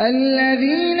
الذين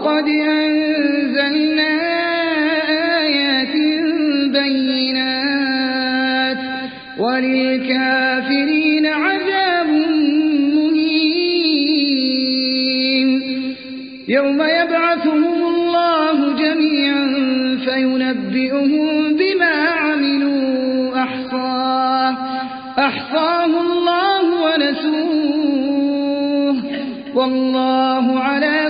وقد أنزلنا آيات بينات وللكافرين عذاب مهين. يوم يبعثهم الله جميعا فينبئهم بما عملوا أحصاه. أحصاه الله ونسوه. والله على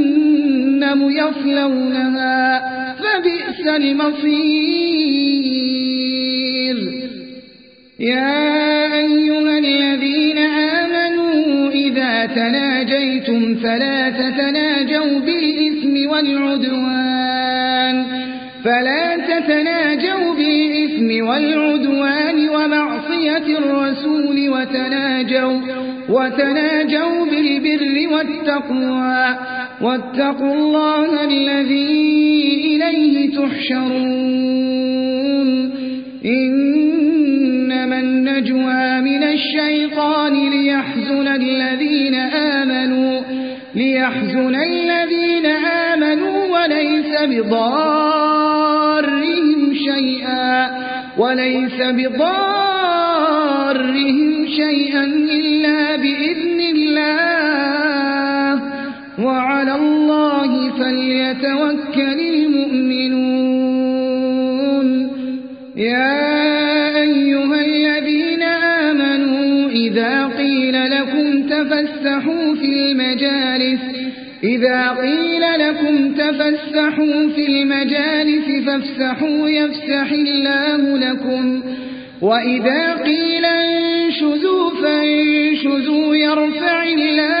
يصلونها فبئس المصير. يا أيها الذين آمنوا إذا تناجيتم فلا تتناجوا بالإثم والعدوان فلا تتناجوا بالإثم والعدوان ومعصية الرسول وتناجوا وتناجوا بالبر والتقوى. واتقوا الله الذي إليه تحشرون. إنما النجوى من الشيطان ليحزن الذين آمنوا ليحزن الذين آمنوا وليس بضارهم شيئا وليس بضارهم شيئا إلا بإذن الله. وعلى الله فليتوكل المؤمنون. يا أيها الذين آمنوا إذا قيل لكم تفسحوا في المجالس إذا قيل لكم تفسحوا في المجالس فافسحوا يفسح الله لكم. وإذا قيل انشزوا فانشزوا يرفع الله